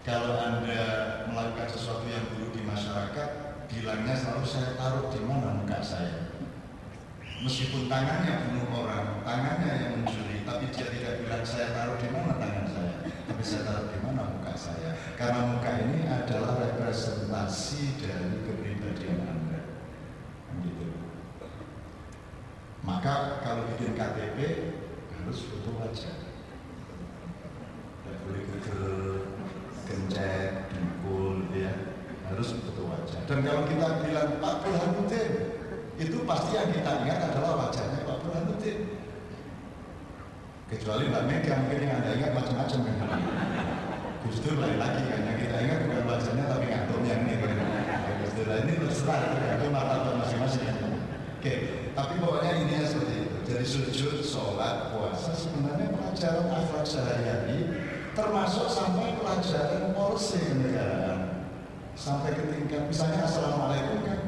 kalau anda melakukan sesuatu yang buruk di masyarakat bilangnya selalu saya taruh di mana muka saya. Meskipun tangannya bunuh orang tangannya yang mencuri tapi dia tidak bilang saya taruh di mana tangan saya tapi saya taruh di mana muka saya. Karena muka ini adalah representasi dari kepribadian anda. Gitu maka kalau bikin KTP harus foto wajah tidak boleh gegel kencet dengkul ya harus foto wajah dan kalau kita bilang Pak Burhanuddin itu pasti yang kita ingat adalah wajahnya Pak Burhanuddin. Kecuali Mbak Mega mungkin yang anda ingat macam-macam kan. Lain lagi kan yang kita ingat bukan wajahnya tapi ngantuknya ini kan. Ini terserah tergantung martabat masing-masing. Oke tapi pokoknya intinya seperti itu. Jadi sujud, sholat, puasa sebenarnya pelajaran akhlak sehari-hari termasuk sampai pelajaran polisi kenegaraan sampai ke tingkat misalnya assalamualaikum kan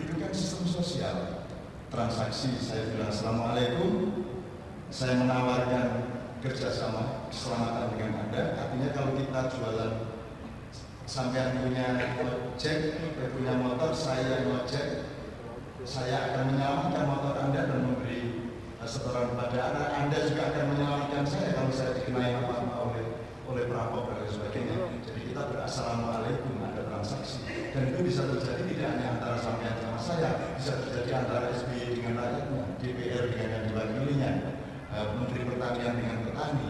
itu kan sistem sosial. Transaksi saya bilang assalamualaikum. Saya menawarkan kerjasama keselamatan dengan anda. Artinya kalau kita jualan sampai punya ojek punya motor saya ngojek saya akan menyelamatkan motor anda dan memberi setoran kepada anda. Anda juga akan menyelamatkan saya kalau saya dikenai apa-apa oleh oleh perampok dan sebagainya. Jadi kita berassalamualaikum transaksi. Dan itu bisa terjadi tidak hanya antara sampean sama saya bisa terjadi antara SBY dengan rakyatnya DPR dengan yang diwakilinya Menteri Pertanian dengan petani.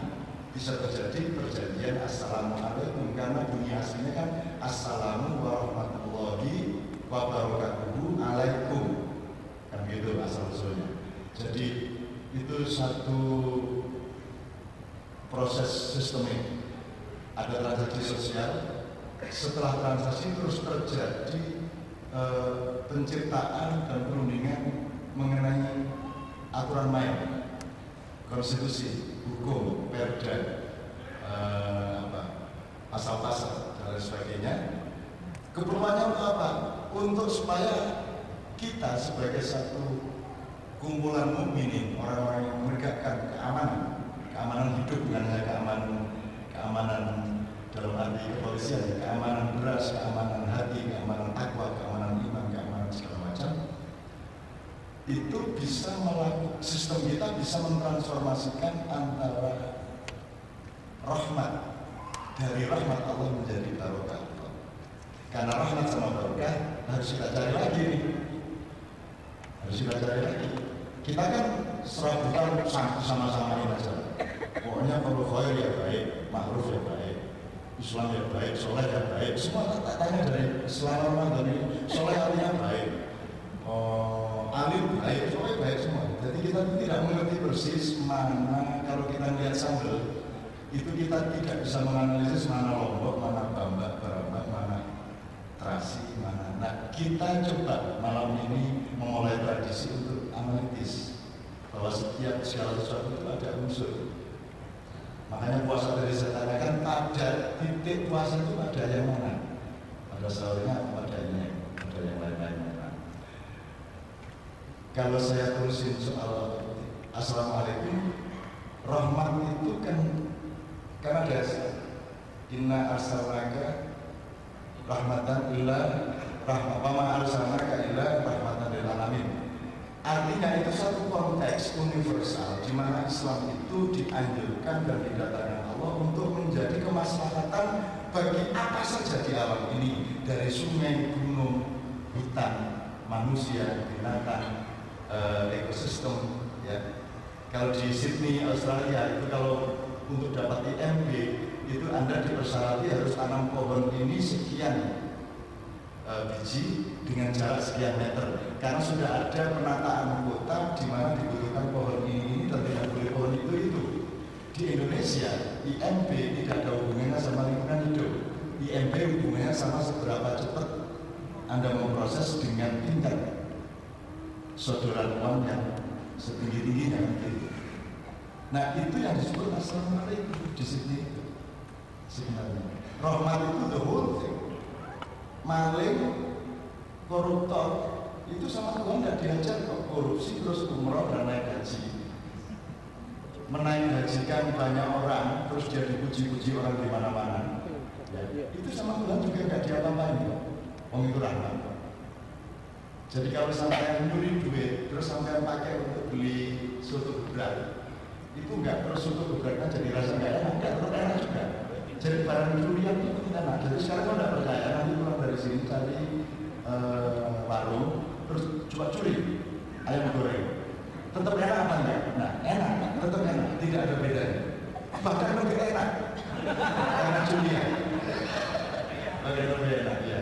Bisa terjadi perjanjian Assalamualaikum karena bunyi aslinya kan Assalamu warahmatullahi wabarakatuhu alaikum. Kan gitu asal usulnya. Jadi itu satu proses sistemik. Ada transaksi sosial setelah transaksi terus terjadi e, penciptaan dan perundingan mengenai aturan main konstitusi hukum perda e, pasal-pasal dan lain sebagainya. Keperluannya untuk apa? Untuk supaya kita sebagai satu kumpulan mukminin orang-orang yang menegakkan keamanan keamanan hidup hanya keamanan keamanan dalam arti kepolisian keamanan beras keamanan hati keamanan takwa keamanan iman keamanan segala macam. Itu bisa melakukan sistem kita bisa mentransformasikan antara rahmat. Dari rahmat Allah menjadi barokah. Karena rahmat sama barokah harus kita cari lagi. Nih harus kita cari lagi. Kita kan serabutan sama-sama ini aja pokoknya kalau khair ya baik. Ma'ruf ya baik Islam ya baik, soleh ya baik. Semua tak tanya dari selama dari soleh artinya baik. Oh, alim baik, soleh baik semua. Jadi kita tidak mengerti persis mana kalau kita lihat sambal itu kita tidak bisa menganalisis mana lombok, mana bambak, barambak, mana terasi, mana nah kita coba malam ini memulai tradisi untuk analitis bahwa setiap segala sesuatu itu ada unsur makanya puasa dari saya tanyakan pada titik puasa itu ada yang mana ada sahurnya ada yang ada yang lain-lain mana kalau saya terusin soal Assalamualaikum rahmat itu kan karena dasar inna arsalnaka rahmatan illa rahmat wa ma arsalnaka illa rahmatan lil alamin. Artinya itu satu konteks universal Islam itu dianjurkan dan didatangkan Allah untuk menjadi kemaslahatan bagi apa saja di alam ini dari sungai, gunung, hutan, manusia, binatang, eh, ekosistem. Ya. Kalau di Sydney, Australia itu kalau untuk dapat IMB itu Anda dipersyarati harus tanam pohon ini sekian uh, biji dengan jarak sekian meter karena sudah ada penataan kota di mana dibutuhkan pohon ini dan tidak boleh pohon itu itu di Indonesia IMB tidak ada hubungannya sama lingkungan hidup IMB hubungannya sama seberapa cepat Anda memproses dengan tingkat sodoran uang yang setinggi-tingginya gitu. Nah itu yang disebut assalamualaikum di sini itu sebenarnya. Rahmat itu the whole thing maling, koruptor itu sama Tuhan tidak diajar kok korupsi terus umroh dan naik haji menaik hajikan banyak orang terus dia dipuji-puji orang di mana-mana Ya, itu sama Tuhan juga nggak diapa-apain kok. Wong itu rahmat. Jadi kalau sampai nyuri duit, terus sampai pakai untuk beli soto gebrak, itu nggak terus soto gebraknya jadi rasa nggak enak, terus enak juga. Jadi barang curian itu tidak enak. Jadi sekarang kalau nggak percaya, nanti pulang dari sini cari uh, warung, coba curi ayam goreng. Tetap enak apa enggak? Nah, enak, tetap enak, tidak ada bedanya. Bahkan lebih enak karena curian. Lebih lebih enak ya.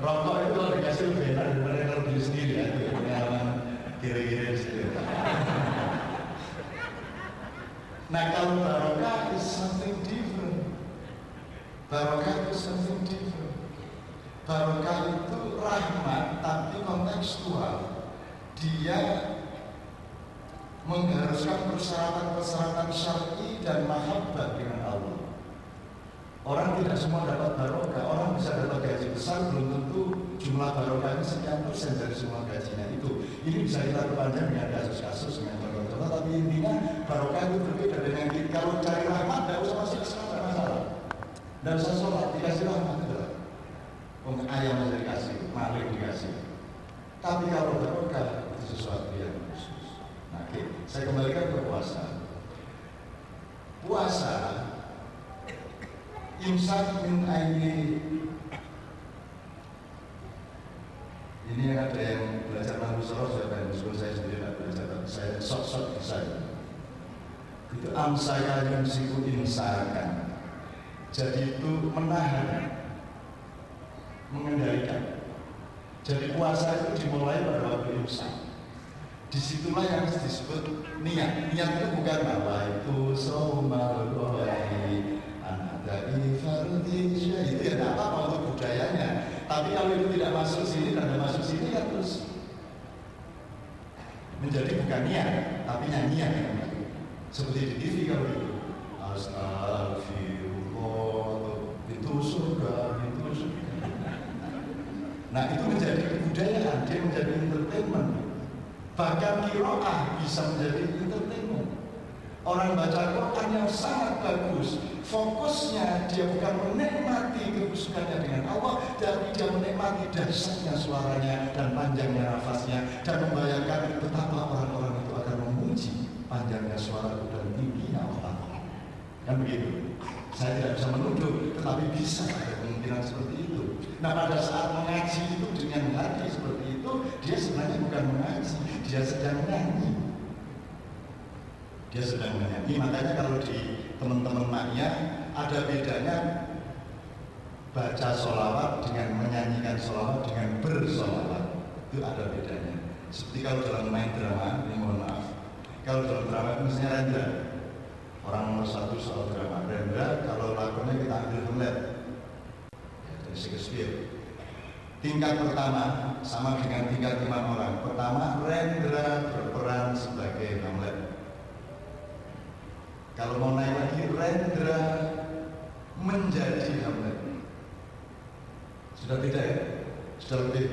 Rokok itu kalau dikasih lebih enak daripada kalau beli sendiri ya. Itu pengalaman kira-kira sendiri. Nah kalau barokah is something different. Barokah itu something different. Barokah kontekstual. Dia mengharuskan persyaratan-persyaratan syar'i dan mahabbah dengan Allah. Orang tidak semua dapat barokah, orang bisa dapat gaji besar belum tentu jumlah barokahnya sekian persen dari semua gajinya itu. Ini bisa kita perpanjang dengan kasus-kasus dengan contoh-contoh, tapi intinya barokah itu berbeda dengan kita. Kalau cari rahmat, tidak usah masuk Islam, tidak masalah. Tidak usah sholat, dikasih rahmat lah. Ayam dikasih, maling dikasih. Tapi kalau barokah itu sesuatu yang khusus. Nah, oke, saya kembalikan ke puasa. Puasa imsak min aini. Ini ada yang belajar soroh siapa yang meskipun saya sendiri tidak belajar saya sok-sok bisa itu amsaya yang siku imsakan. Jadi itu menahan mengendalikan jadi puasa itu dimulai pada waktu imsak di situlah yang disebut niat. Niat itu bukan bahwa itu somal dari fardhi itu ya tidak apa-apa untuk budayanya. Tapi kalau itu tidak masuk sini dan tidak masuk sini ya terus menjadi bukan niat tapi nyanyian. Ya. seperti di TV kalau itu Astagfirullah itu surga itu surga nah itu menjadi kebudayaan dia menjadi entertainment. Bahkan kiroah bisa menjadi entertainment. Orang baca Quran yang sangat bagus fokusnya dia bukan menikmati kehusukannya dengan Allah tapi dia menikmati dahsyatnya suaranya dan panjangnya nafasnya dan membayangkan betapa orang-orang itu akan memuji panjangnya suara dan tingginya Allah kan begitu? Saya tidak bisa menuduh tetapi bisa ada kemungkinan seperti itu. Nah pada saat mengaji itu dengan hati seperti itu dia sebenarnya bukan mengaji dia sedang nyanyi dia sedang menyanyi makanya kalau di teman-teman maknya ada bedanya baca sholawat dengan menyanyikan sholawat dengan bersolawat itu ada bedanya. Seperti kalau dalam main drama ini mohon maaf. Kalau dalam drama itu misalnya Rendra orang nomor satu soal drama. Rendra kalau lakonnya kita ambil template dari Shakespeare tingkat pertama sama dengan tingkat iman orang pertama Rendra berperan sebagai Hamlet kalau mau naik lagi Rendra menjadi Hamlet. Sudah tidak ya? Sudah lebih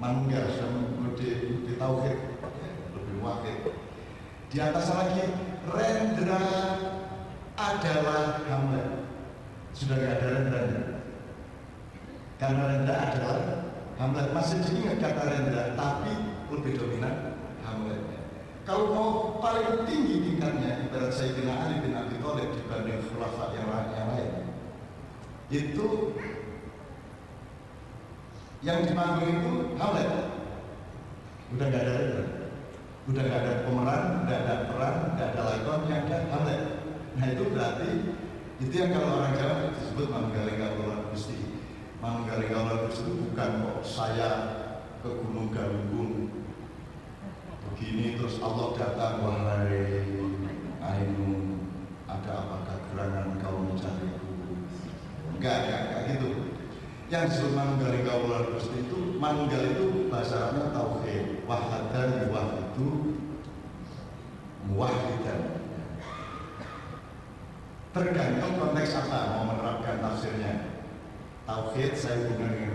mangga, sudah lebih, lebih tauhid, ya, lebih wakil. Di atas lagi Rendra adalah Hamlet. Sudah tidak ada Rendra. Karena Rendra adalah Hamlet masih diingat kata Rendra, tapi lebih dominan Hamlet. Kalau mau paling tinggi tingkatnya ibarat Sayyidina Ali bin Abi Thalib dibanding khulafa yang, yang lain. Itu yang di panggung itu Hamlet. Udah nggak ada Rendra udah nggak ada pemeran nggak ada peran nggak ada lakon yang ada Hamlet. Nah itu berarti itu yang kalau orang Jawa disebut manggaling gusti gusti itu bukan kok saya ke Gunung Galunggung. Begini terus Allah datang wahai Ainun ada apakah gerangan kau mencariku enggak enggak enggak gitu. Yang disebut manggal kaulah Gusti itu manggal itu bahasa tauhid. Wahadan wah itu muwahidan. Tergantung konteks apa mau menerapkan tafsirnya tauhid saya hubungkan dengan